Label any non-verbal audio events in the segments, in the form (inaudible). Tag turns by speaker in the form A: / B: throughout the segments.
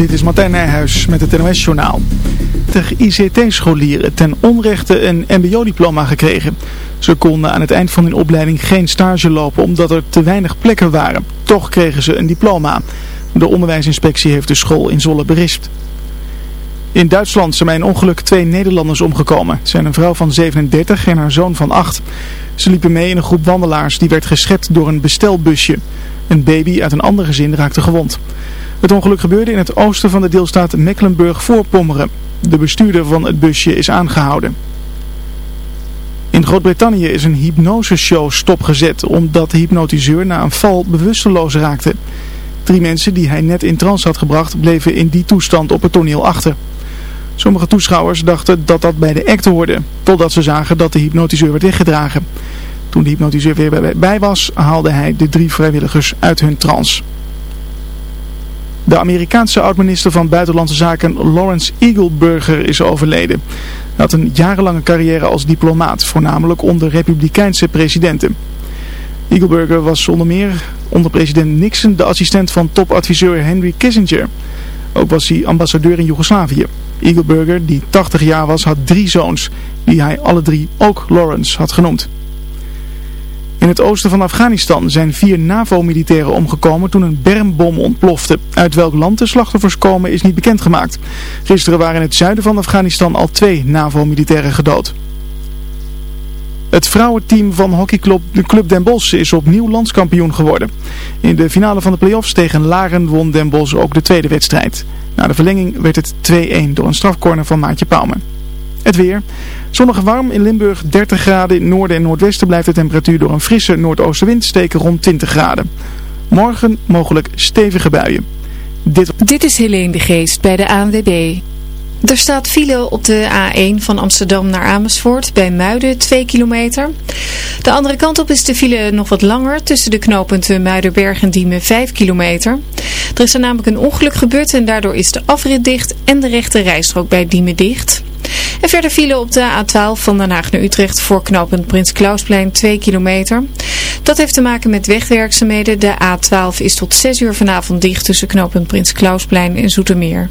A: Dit is Martijn Nijhuis met het NOS-journaal. De ICT-scholieren ten onrechte een mbo-diploma gekregen. Ze konden aan het eind van hun opleiding geen stage lopen omdat er te weinig plekken waren. Toch kregen ze een diploma. De onderwijsinspectie heeft de school in Zolle berispt. In Duitsland zijn bij een ongeluk twee Nederlanders omgekomen. Het zijn een vrouw van 37 en haar zoon van 8. Ze liepen mee in een groep wandelaars die werd geschept door een bestelbusje. Een baby uit een ander gezin raakte gewond. Het ongeluk gebeurde in het oosten van de deelstaat Mecklenburg-Voorpommeren. De bestuurder van het busje is aangehouden. In Groot-Brittannië is een hypnoseshow stopgezet omdat de hypnotiseur na een val bewusteloos raakte. Drie mensen die hij net in trance had gebracht bleven in die toestand op het toneel achter. Sommige toeschouwers dachten dat dat bij de act hoorde, totdat ze zagen dat de hypnotiseur werd weggedragen. Toen de hypnotiseur weer bij was, haalde hij de drie vrijwilligers uit hun trance. De Amerikaanse oud-minister van Buitenlandse Zaken Lawrence Eagleburger is overleden. Hij had een jarenlange carrière als diplomaat, voornamelijk onder republikeinse presidenten. Eagleburger was onder meer onder president Nixon de assistent van topadviseur Henry Kissinger. Ook was hij ambassadeur in Joegoslavië. Eagleburger, die 80 jaar was, had drie zoons, die hij alle drie ook Lawrence had genoemd. In het oosten van Afghanistan zijn vier NAVO-militairen omgekomen toen een bermbom ontplofte. Uit welk land de slachtoffers komen is niet bekendgemaakt. Gisteren waren in het zuiden van Afghanistan al twee NAVO-militairen gedood. Het vrouwenteam van hockeyclub Club Den Bosch is opnieuw landskampioen geworden. In de finale van de play-offs tegen Laren won Den Bosch ook de tweede wedstrijd. Na de verlenging werd het 2-1 door een strafcorner van Maatje Pauwme. Het weer. Zonnig warm in Limburg 30 graden. In noorden en noordwesten blijft de temperatuur door een frisse noordoostenwind steken rond 20 graden. Morgen mogelijk stevige buien.
B: Dit, Dit is Helene de Geest bij de ANWB. Er staat file op de A1 van Amsterdam naar Amersfoort bij Muiden 2 kilometer. De andere kant op is de file nog wat langer tussen de knooppunten Muidenberg en Diemen 5 kilometer. Er is er namelijk een ongeluk gebeurd en daardoor is de afrit dicht en de rechte rijstrook bij Diemen dicht. En verder file op de A12 van Den Haag naar Utrecht voor knooppunt Prins Klausplein 2 kilometer. Dat heeft te maken met wegwerkzaamheden. De A12 is tot 6 uur vanavond dicht tussen knooppunt Prins Klausplein en Zoetermeer.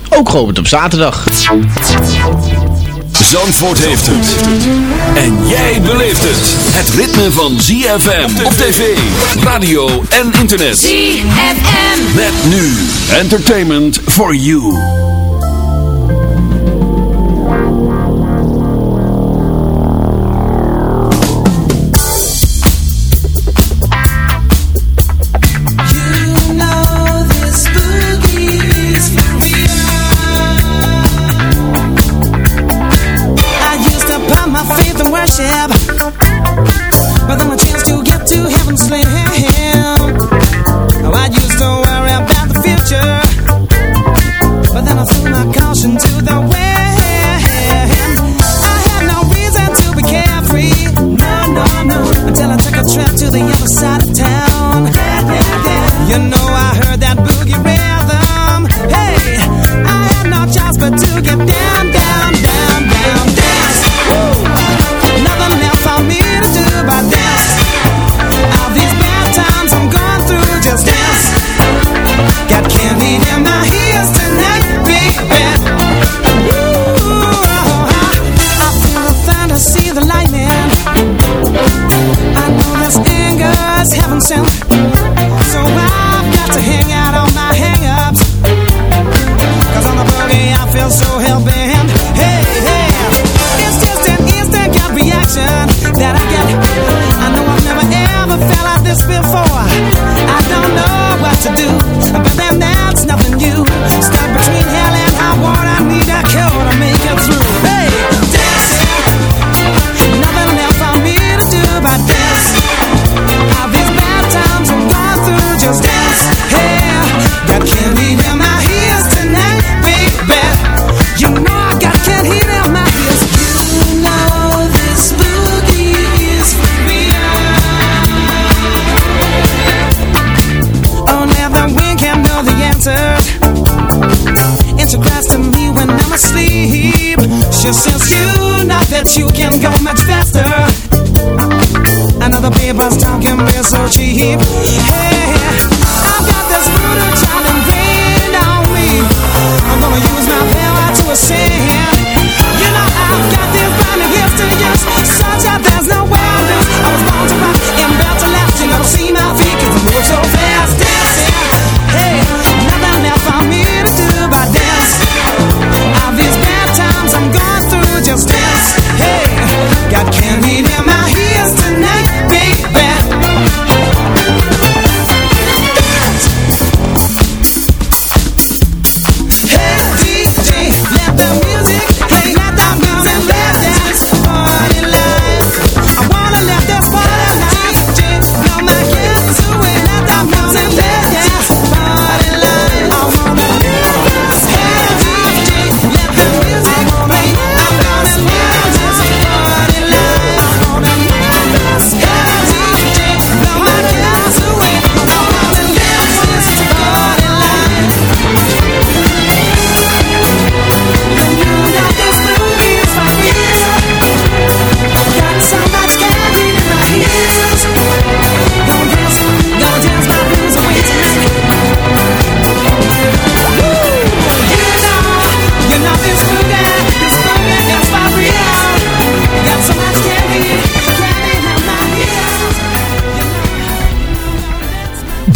C: ook geopend op zaterdag.
D: Zandvoort heeft het. En jij beleeft het. Het ritme van ZFM op tv, radio en internet.
E: ZFM.
D: Met nu entertainment for you.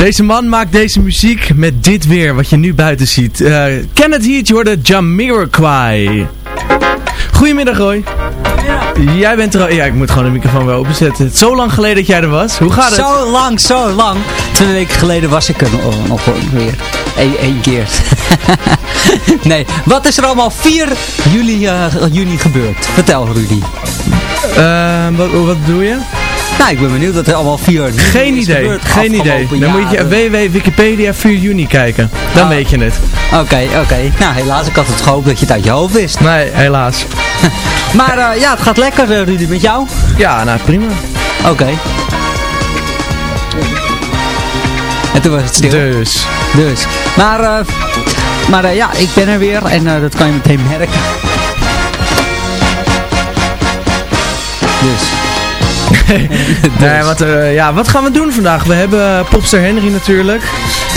F: Deze man maakt deze muziek met dit weer, wat je nu buiten ziet. Uh, Kenneth Heat, je hoorde Jamiroquai. Goedemiddag Roy. Jij bent er al... Ja, ik moet gewoon de microfoon weer openzetten. Het is zo lang geleden dat jij er was. Hoe gaat het?
G: Zo lang, zo lang. Twee weken geleden was ik er nog, weer. Eén één keer. (laughs) nee, wat is er allemaal 4 juli, eh, juni gebeurd? Vertel Rudy.
F: Eh, wat, wat bedoel je?
G: Nou, ik ben benieuwd wat er allemaal 4 juni
F: Geen idee,
G: gebeurd
F: geen idee. Dan moet je
G: jaren.
F: www Wikipedia 4 juni kijken. Dan
G: Ah.
F: weet je het.
G: Oké, oké. Nou, helaas, ik had het gehoopt dat je het uit je hoofd wist.
F: Nee, helaas. (laughs)
G: Maar eh, ja, het gaat lekker, eh, Rudy, met jou?
F: Ja, nou prima.
G: Oké. En toen was het stil.
F: Dus.
G: Dus. Maar, eh, maar ja, ik ben er weer en dat kan je meteen merken. Dus.
F: Nee, wat, eh, ja, wat gaan we doen vandaag? We hebben eh, Popster Henry natuurlijk.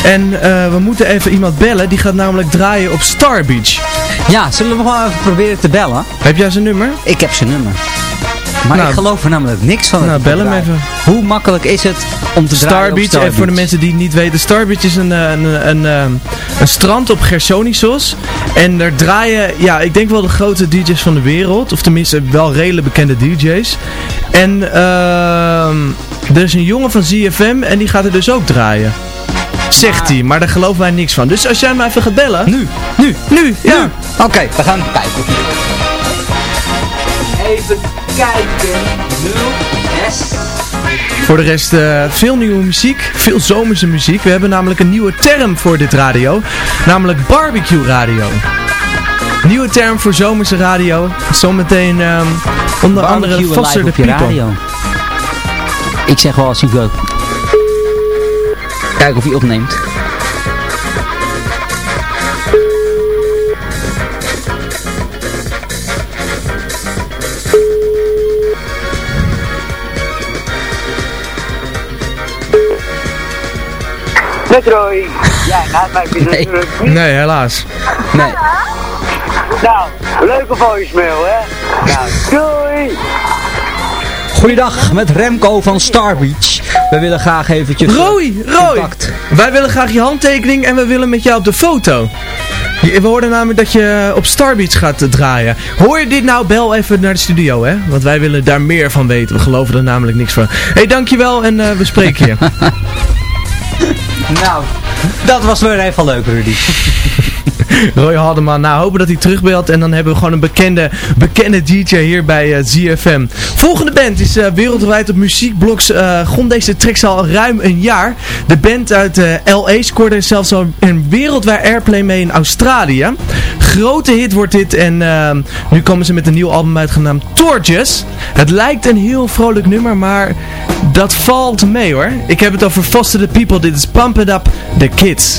F: En eh, we moeten even iemand bellen. Die gaat namelijk draaien op Star Beach.
G: Ja, zullen we gewoon even proberen te bellen?
F: Heb jij zijn nummer?
G: Ik heb zijn nummer. Maar
F: Nou,
G: ik geloof er namelijk niks van.
F: nou, bel hem even.
G: Hoe makkelijk is het om te draaien
F: Star
G: op
F: Beach,
G: Star
F: en voor de mensen die het niet weten, Star Beach is een, eh, een, een, eh, een strand op Gersonisos. En daar draaien, ja, ik denk wel de grote DJ's van de wereld. Of tenminste wel redelijk bekende DJ's. En ehm er is een jongen van ZFM en die gaat er dus ook draaien. Zegt hij, maar daar geloven wij niks van. Dus als jij hem even gaat bellen.
G: Nu, nu,
F: Nu, ja.
G: Oké, we gaan kijken. Even kijken. 0 S.
F: Voor de rest eh, veel nieuwe muziek, veel zomerse muziek. We hebben namelijk een nieuwe term voor dit radio, namelijk barbecue radio. Nieuwe term voor zomerse radio. Zometeen ehm, onder andere Foster the
G: je
F: People.
G: radio. Ik zeg wel als ik wil. Kijken of hij opneemt.
H: Met Roy. Ja, gaat mij vinden
G: Nee.
H: natuurlijk niet.
F: Nee, helaas.
G: Nee.
H: Nou, leuke voicemail, hè? Nou, doei!
G: Goeiedag, met Remco van Star Beach. We willen graag eventjes...
F: Roy, Roy!
G: contact.
F: Wij willen graag je handtekening en we willen met jou op de foto. Je- We hoorden namelijk dat je op Star Beach gaat eh, draaien. Hoor je dit nou? Bel even naar de studio, hè? Want wij willen daar meer van weten. We geloven er namelijk niks van. Hé, hey, dankjewel en eh, we spreken je. (laughs)
G: Nou, dat was weer even leuk, Rudy. (laughs)
F: Roy Haldeman. Nou, hopen dat hij terugbelt. En dan hebben we gewoon een bekende, bekende DJ hier bij eh, ZFM. Volgende band is eh, wereldwijd op muziekblogs. eh grond deze tracks al ruim een jaar. De band uit LA scoorde zelfs al een wereldwijd airplay mee in Australië. Grote hit wordt dit. En nu komen ze met een nieuw album uit genaamd. Het lijkt een heel vrolijk nummer, maar dat valt mee hoor. Ik heb het over Foster the People. Dit is Pump It Up The Kids.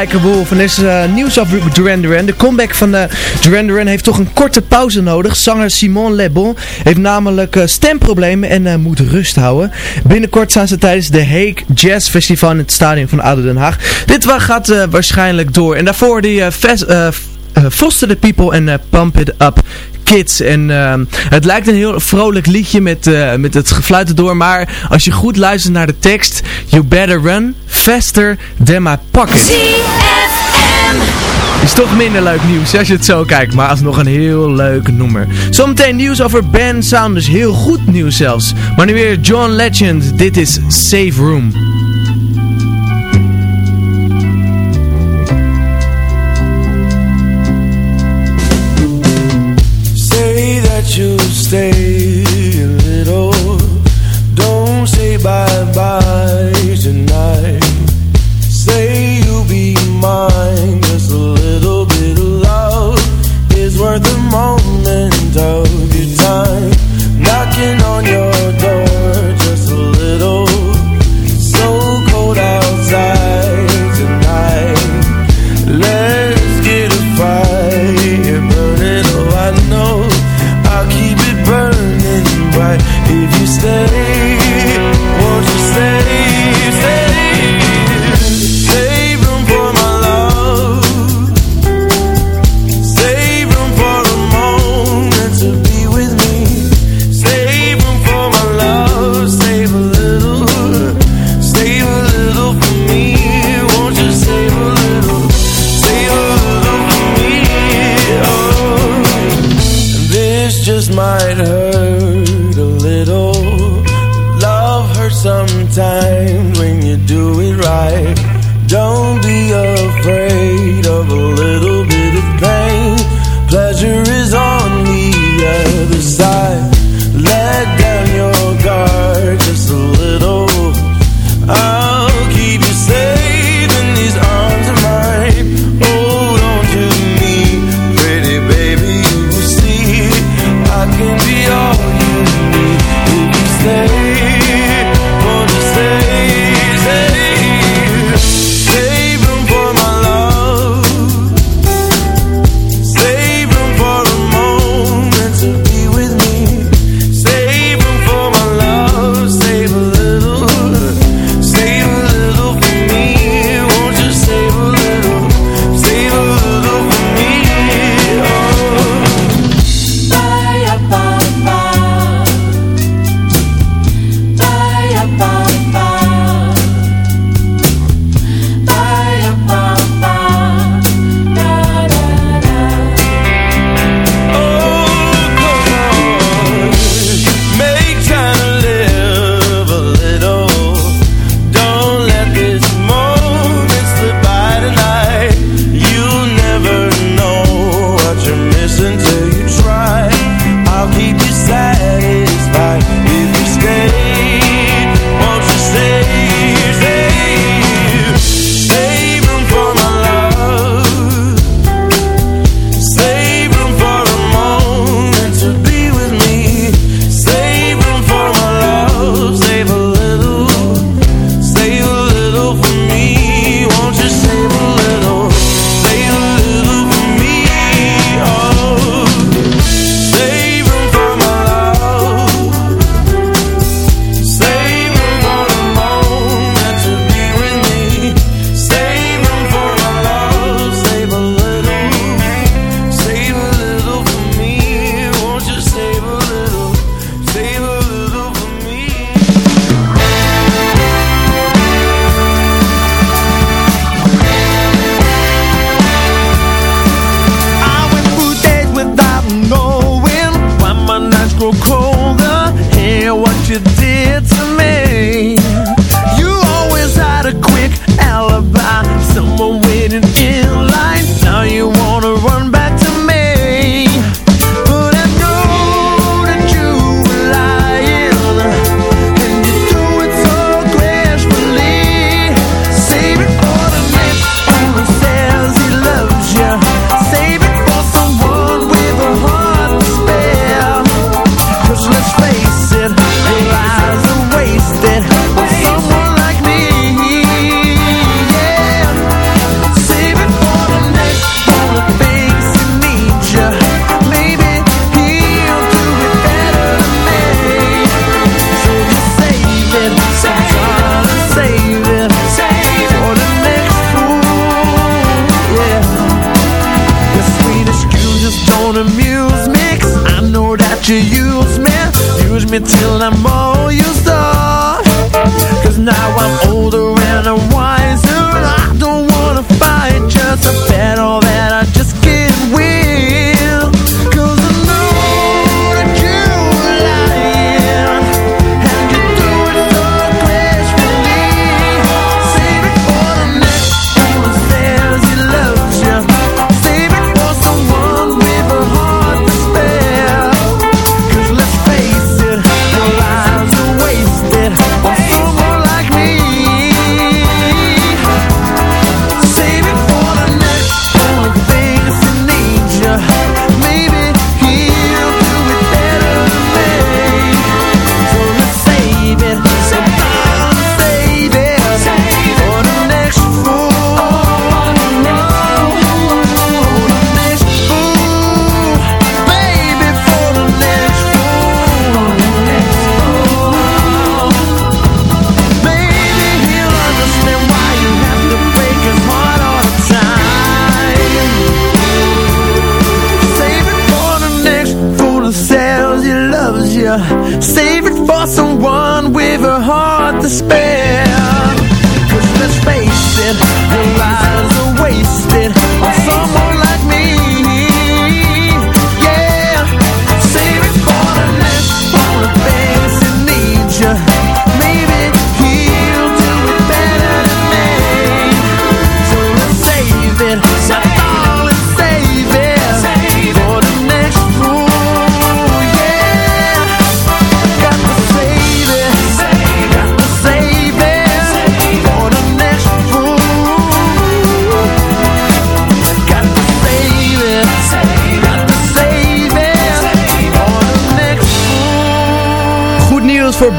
I: Like a is
F: eh, nieuws over Duran. De comeback van eh, Duran Duran heeft toch een korte pauze nodig. Zanger Simon Le Bon heeft namelijk eh, stemproblemen en moet rust houden. Binnenkort staan ze tijdens de Hague Jazz Festival in het stadion van ADO Den Haag. Dit gaat waarschijnlijk door. En daarvoor die Foster the People en Pump It Up Kids. En ehm, het lijkt een heel vrolijk liedje met, eh, met het gefluit erdoor. Maar als je goed luistert naar de tekst. You better run faster than my pocket. Is toch minder leuk nieuws als je het zo kijkt. Maar alsnog een heel leuk nummer. Zometeen nieuws over Ben Saunders. Heel goed nieuws zelfs. Maar nu weer John Legend. Dit is Safe Room.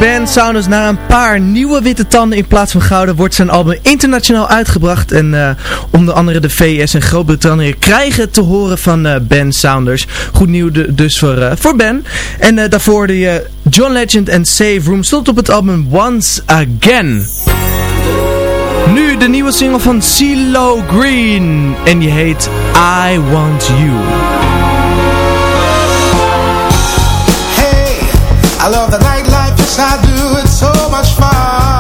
F: Ben Saunders. Na een paar nieuwe witte tanden in plaats van gouden wordt zijn album internationaal uitgebracht. En eh, onder andere de VS en Groot-Brittannië krijgen te horen van eh, Ben Saunders. Goed nieuws dus voor, eh, voor Ben. En daarvoor je John Legend en Save Room stond op het album Once Again. Nu de nieuwe single van CeeLo Green. En die heet I Want You.
J: I love the nightlife, I do, it's so much fun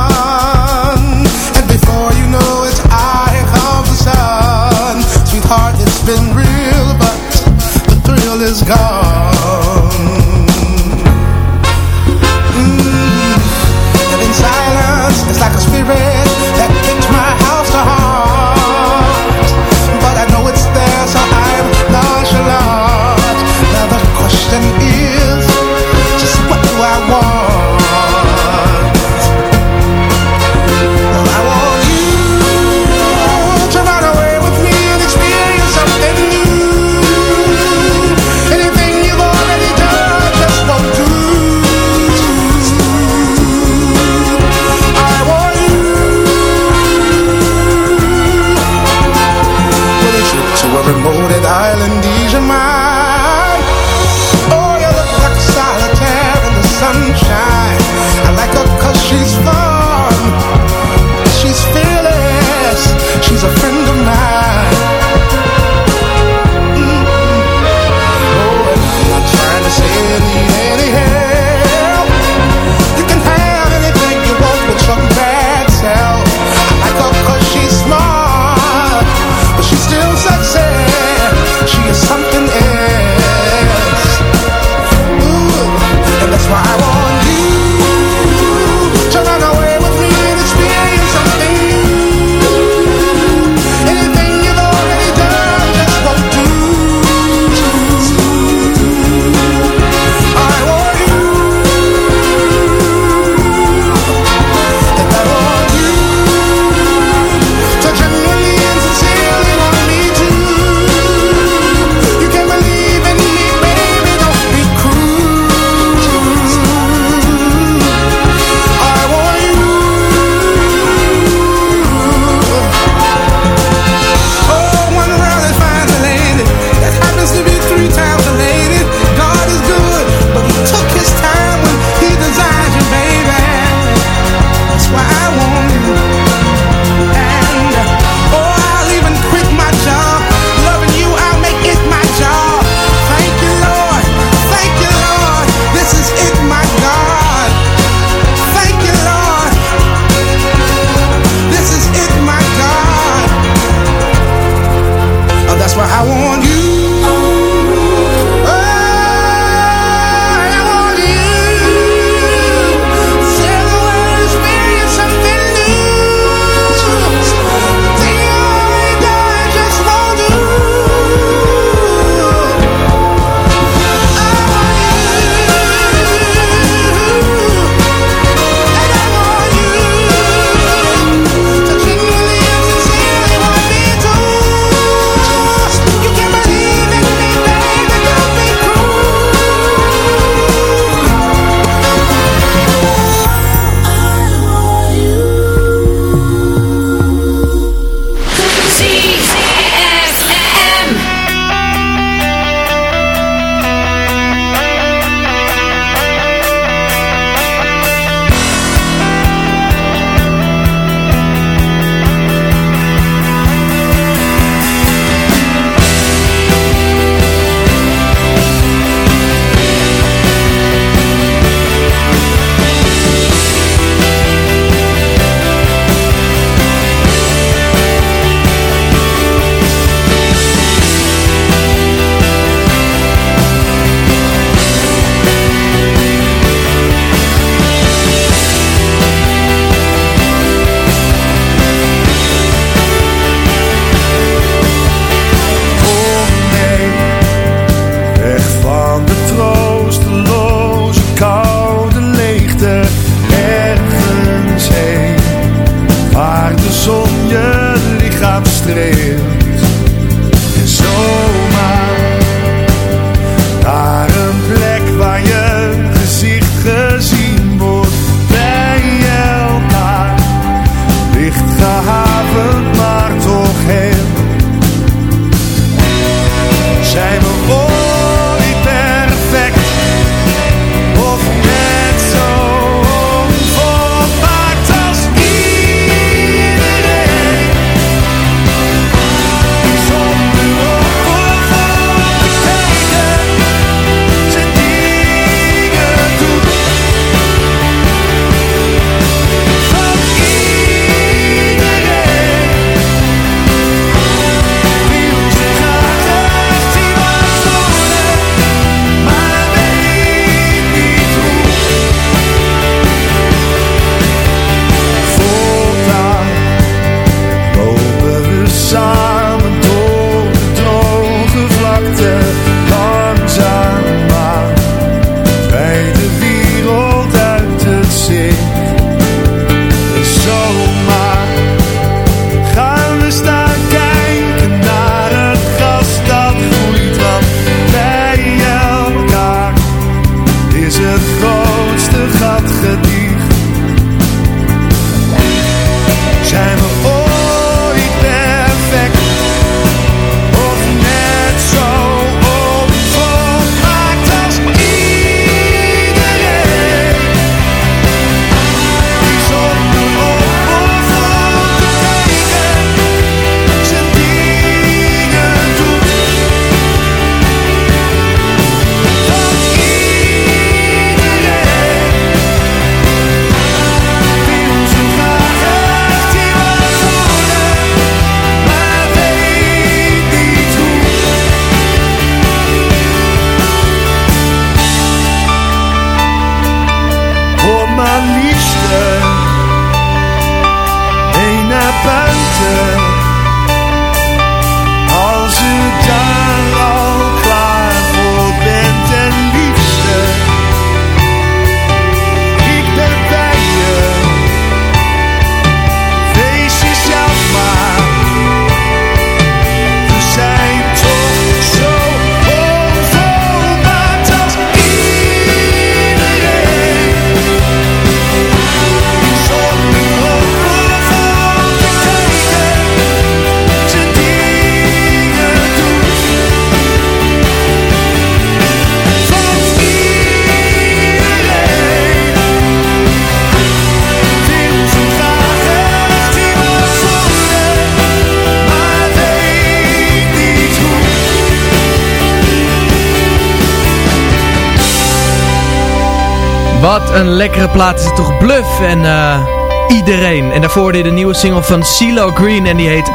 F: een lekkere plaat is het toch. Bluff en eh, iedereen. En daarvoor dit de nieuwe single van CeeLo Green en die heet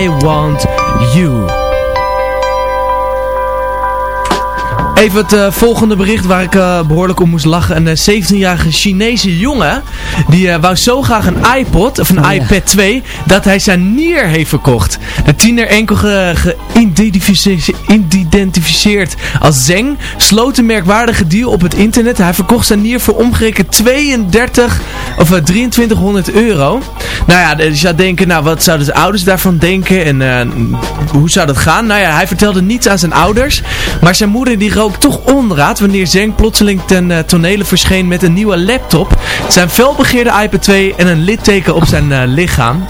F: I Want You. Even het eh, volgende bericht waar ik eh, behoorlijk om moest lachen. Een 17-jarige Chinese jongen, die eh, wou zo graag een iPod, of een iPad 2, dat hij zijn nier heeft verkocht. De tiener enkel ge- geïdentifice- geïdentificeerd als Zeng, sloot een merkwaardige deal op het internet. Hij verkocht zijn nier voor omgerekend 32 of eh, 2300 euro. Nou ja, je zou denken, nou wat zouden de ouders daarvan denken en eh, hoe zou dat gaan? Nou ja, hij vertelde niets aan zijn ouders, maar zijn moeder die rook toch onraad wanneer Zeng plotseling ten uh, tonele verscheen met een nieuwe laptop, zijn felbegeerde iPad 2 en een litteken op zijn uh, lichaam.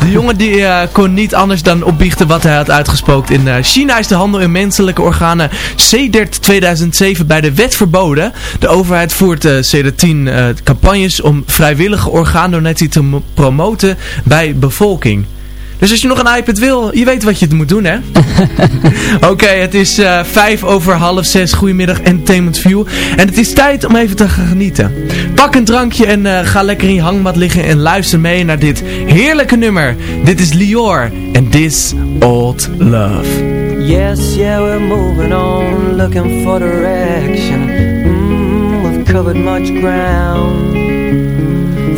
F: De jongen die uh, kon niet anders dan opbiechten wat hij had uitgesproken. In China is de handel in menselijke organen CDERT 2007 bij de wet verboden. De overheid voert sedert 10 campagnes om vrijwillige orgaandonatie te promoten bij bevolking. Dus als je nog een iPad wil, je weet wat je moet doen, hè? (laughs) Oké, okay, het is uh, vijf over half zes. Goedemiddag, Entertainment View. En het is tijd om even te gaan genieten. Pak een drankje en uh, ga lekker in je hangmat liggen en luister mee naar dit heerlijke nummer. Dit is Lior en This Old Love.
K: Yes, yeah, we're moving on, looking for direction. Mm, we've covered much ground.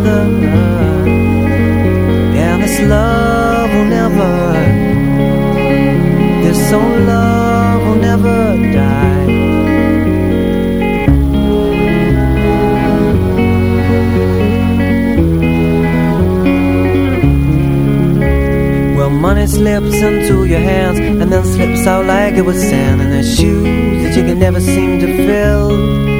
K: together. And this love will never, this old love will never die. Well, money slips into your hands and then slips out like it was sand. And there's shoes that you can never seem to fill.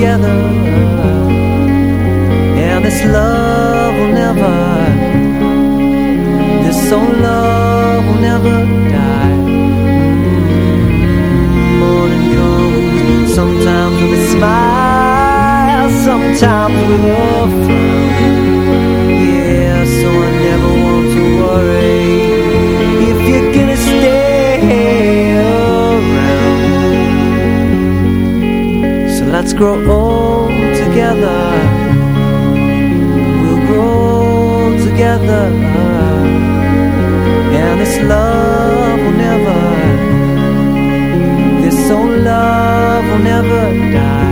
K: Together. And this love will never, this old love will never die. Morning comes, sometimes with a smile, sometimes with a frown. Yeah, so I never want to worry Let's grow old together. We'll grow together. And this love will never, this old love will never die.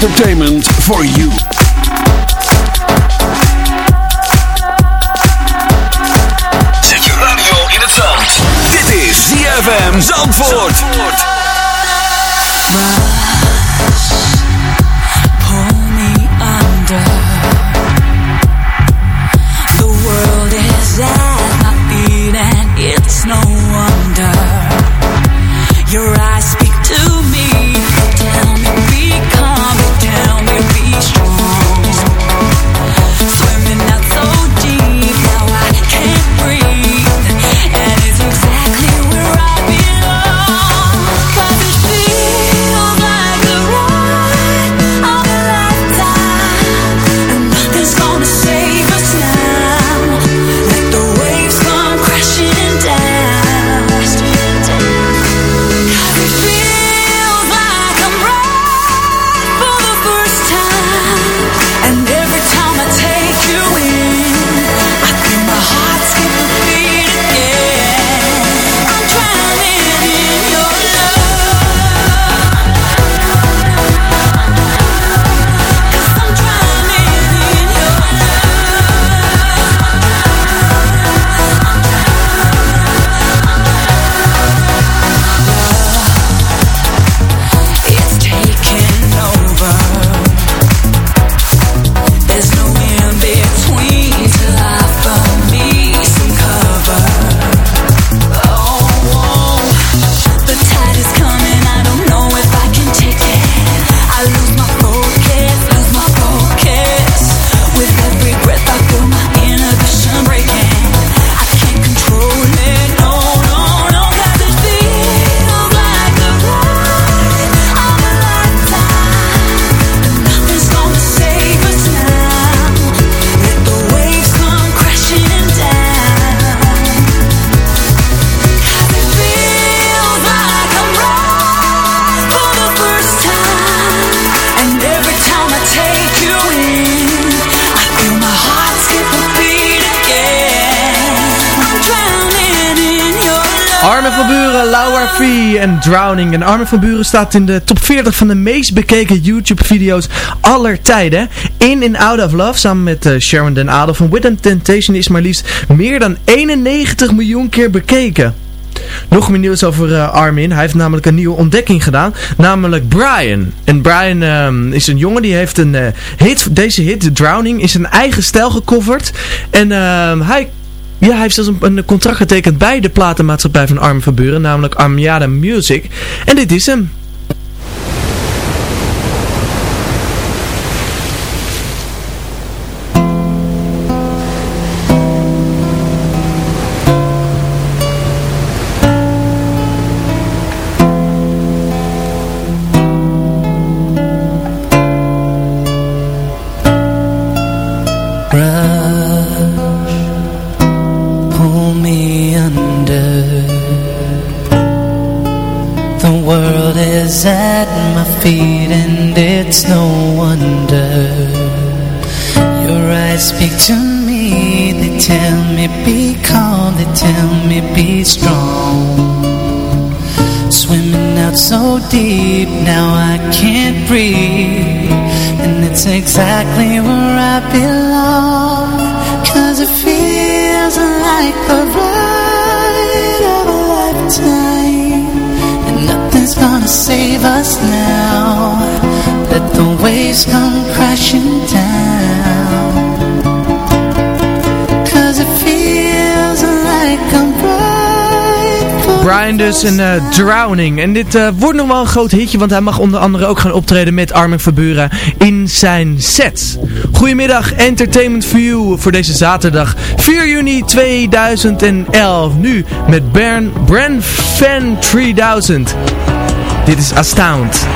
D: Entertainment for you.
L: Zet je radio in het zand. Dit is ZFM Zandvoort.
M: Pull
F: En Drowning. En Armin van Buren staat in de top 40 van de meest bekeken YouTube-video's aller tijden. In and Out of Love, samen met uh, Sharon Den Adel van With Temptation, is maar liefst meer dan 91 miljoen keer bekeken. Nog meer nieuws over uh, Armin. Hij heeft namelijk een nieuwe ontdekking gedaan. Namelijk Brian. En Brian uh, is een jongen die heeft een uh, hit. Deze hit, Drowning, is zijn eigen stijl gecoverd. En hij ja, hij heeft zelfs een, contract getekend bij de platenmaatschappij van Armin van namelijk Armiada Music. En dit is hem.
N: Swimming out so deep. Now I can't breathe. And it's exactly where I belong. Cause it feels like the ride of a lifetime. And nothing's gonna save us now. Let the waves come crashing down
F: Brian dus een uh, Drowning. En dit uh, wordt nog wel een groot hitje, want hij mag onder andere ook gaan optreden met Armin Verburen in zijn set. Goedemiddag, Entertainment You voor deze zaterdag 4 juni 2011. Nu met Bern, Brand Fan 3000. Dit is Astound.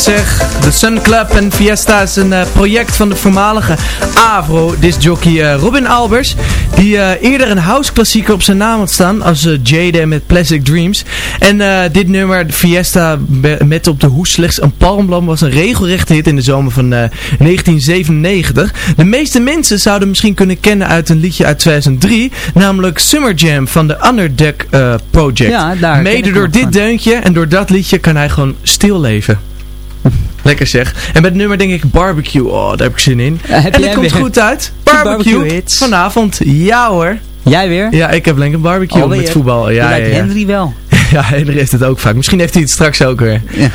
F: zeg. De Sun Club en Fiesta is een eh, project van de voormalige Avro DJ uh, eh, Robin Albers. Die eh, eerder een house klassieker op zijn naam had staan als Jaden met Plastic Dreams. En dit nummer, Fiesta met op de hoes slechts een palmblam, was een regelrechte hit in de zomer van 1997. De meeste mensen zouden misschien kunnen kennen uit een liedje uit 2003. Namelijk Summer Jam van de Underdeck Project. Mede door dit deuntje en door dat liedje kan hij gewoon stil leven. (laughs) Lekker zeg. En met nummer denk ik barbecue. Oh, daar heb ik zin in. En dat komt goed uit. (laughs) Barbecue, vanavond. Ja hoor.
G: Jij weer?
F: Ja, ik heb lekker barbecue
G: oh,
F: met voetbal. Ja, ja, ja,
G: Henry wel. (laughs)
F: ja, Henry heeft het ook vaak. Misschien heeft hij het straks ook weer. Ja.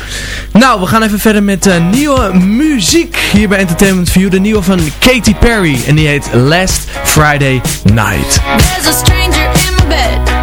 F: Nou, we gaan even verder met eh, nieuwe muziek hier bij Entertainment View. De nieuwe van Katy Perry. En die heet Last Friday Night.
O: There's a stranger in my bed.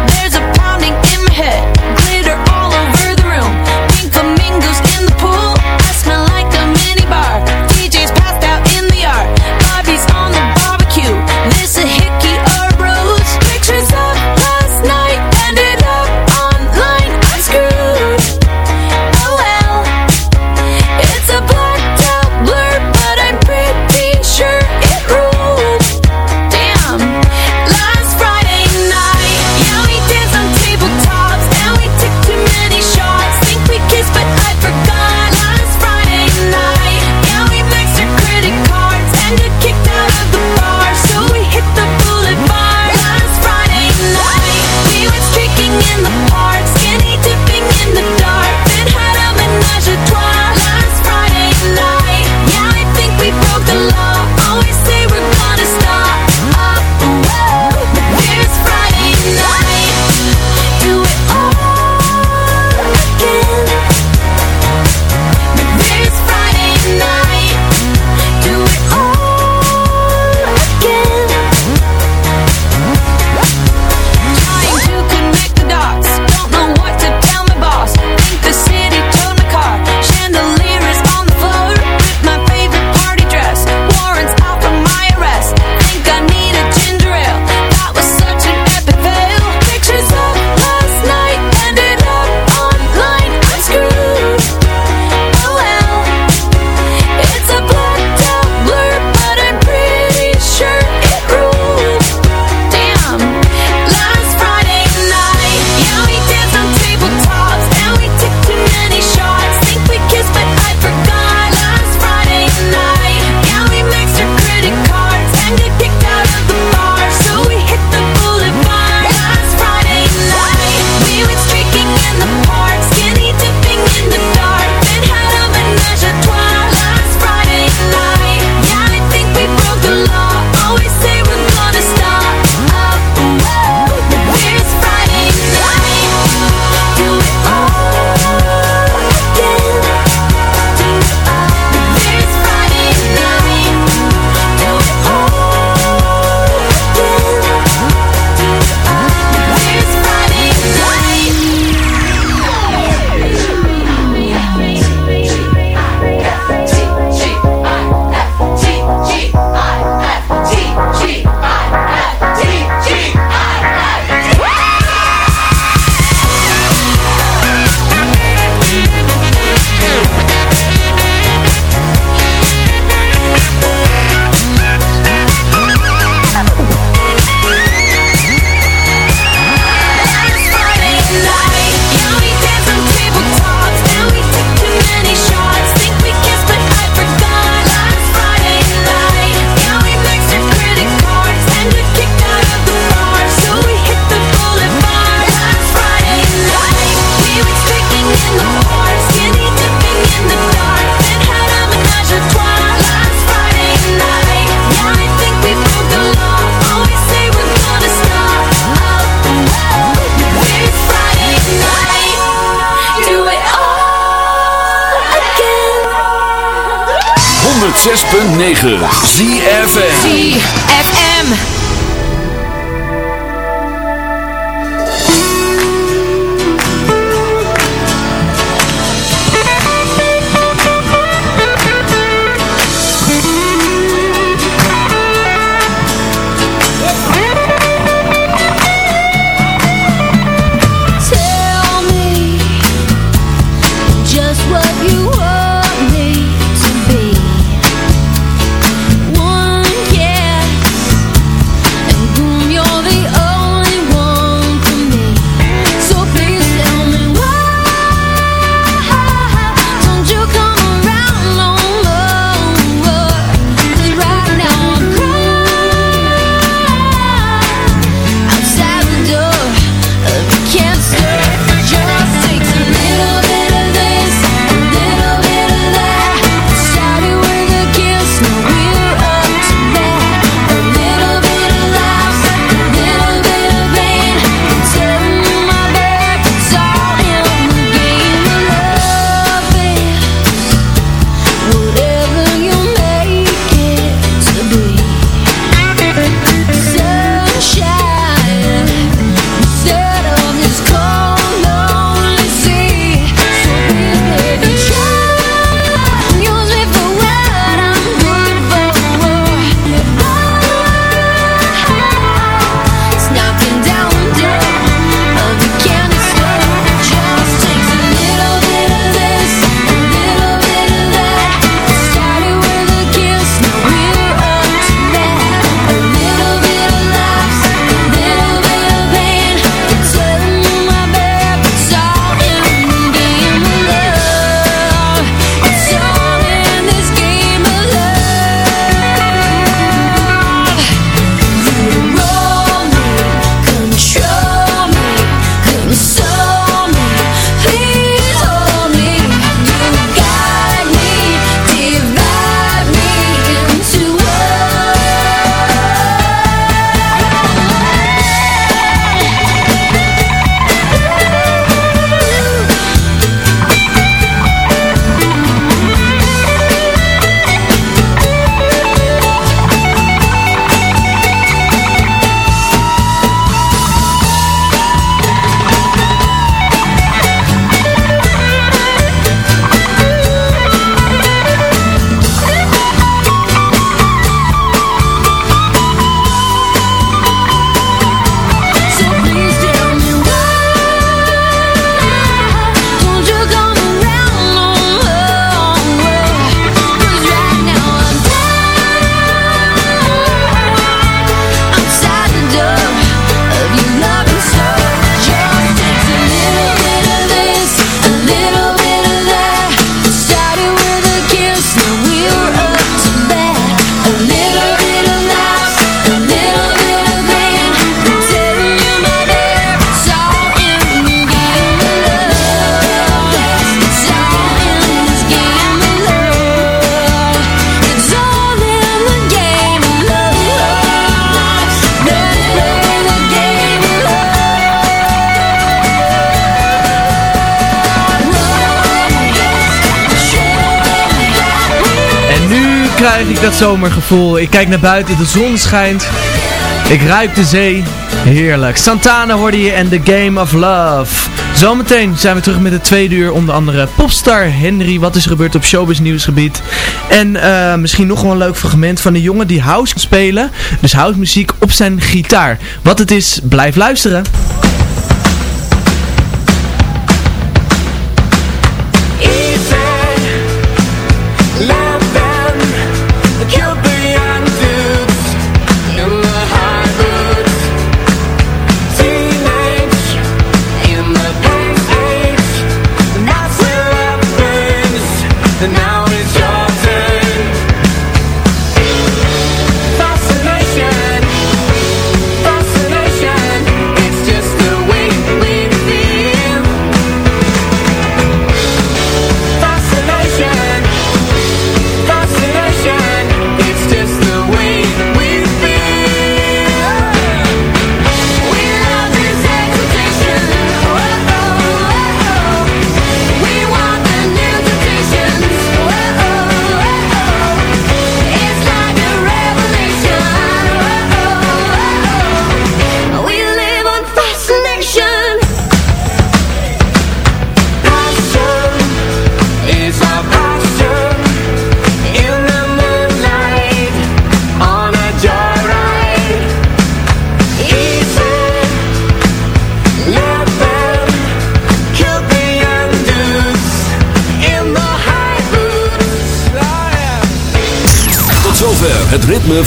D: Zomergevoel. Ik kijk naar buiten, de zon schijnt. Ik ruik de zee. Heerlijk. Santana hoorde je en The Game of Love. Zometeen zijn we terug met het tweede uur. Onder andere popstar Henry. Wat is er gebeurd op showbiz nieuwsgebied. En eh, misschien nog wel een leuk fragment van een jongen die house spelen. Dus house muziek op zijn gitaar. Wat het is, blijf luisteren.